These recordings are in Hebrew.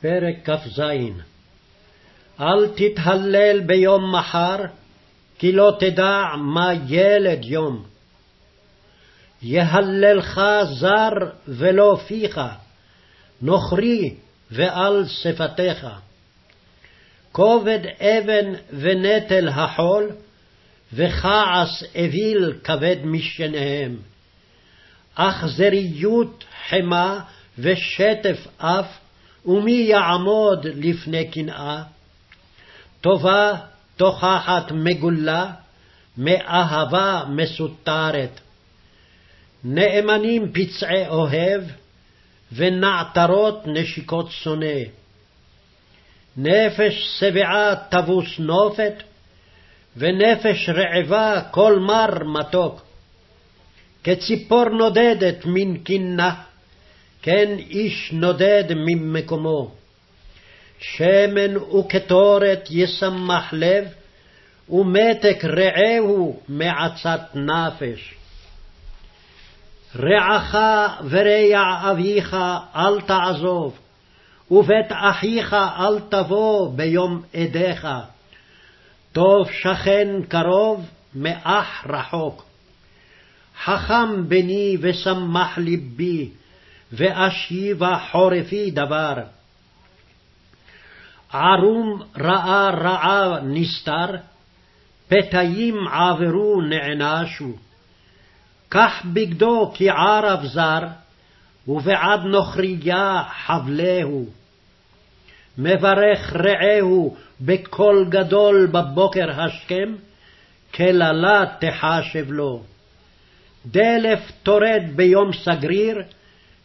פרק כ"ז אל תתהלל ביום מחר, כי לא תדע מה ילד יום. יהללך זר ולא פיך, נוכרי ועל שפתיך. כובד אבן ונטל החול, וכעס אוויל כבד משניהם. אכזריות חמה ושטף אף, ומי יעמוד לפני קנאה? טובה תוכחת מגולה, מאהבה מסותרת. נאמנים פצעי אוהב, ונעתרות נשיקות שונא. נפש שבעה תבוס נופת, ונפש רעבה כל מר מתוק. כציפור נודדת מן קינה, כן איש נודד ממקומו. שמן וקטורת ישמח לב, ומתק רעהו מעצת נפש. רעך ורע אביך אל תעזוב, ובית אחיך אל תבוא ביום עדיך. טוב שכן קרוב מאח רחוק. חכם בני ושמח לבי, ואשיבה חורפי דבר. ערום ראה רעה נסתר, פתאים עברו נענשו. קח בגדו כערב זר, ובעד נוכריה חבלהו. מברך רעהו בקול גדול בבוקר השכם, קללה תחשב לו. דלף טורד ביום סגריר,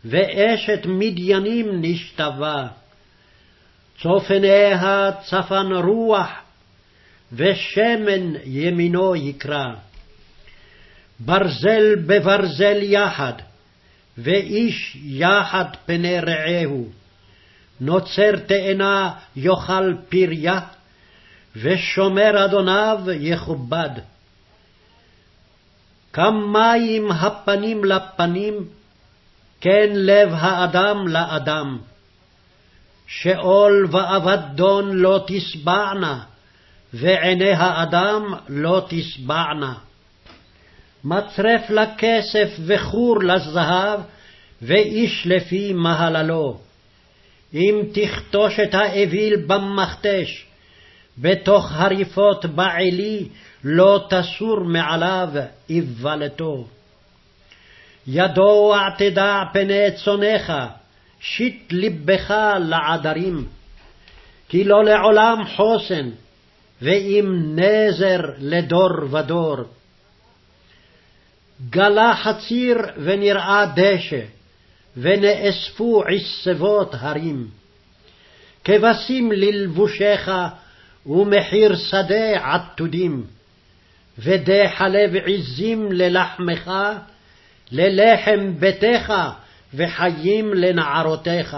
ואשת מדיינים נשתווה. צופניה צפן רוח, ושמן ימינו יקרא. ברזל בברזל יחד, ואיש יחד פני רעהו. נוצר תאנה יאכל פריה, ושומר אדוניו יכובד. כמים הפנים לפנים, כן לב האדם לאדם. שאול ואבדון לא תשבענה, ועיני האדם לא תשבענה. מצרף לכסף וכור לזהב, ואיש לפי מהללו. אם תכתוש את האוויל במכתש, בתוך הריפות בעלי, לא תסור מעליו איוולתו. ידוע תדע פני צונך, שיט לבך לעדרים, כי לא לעולם חוסן, ואם נזר לדור ודור. גלה חציר ונראה דשא, ונאספו עשבות הרים. כבשים ללבושך, ומחיר שדה עתודים. ודי חלב עזים ללחמך, ללחם ביתך, וחיים לנערותיך.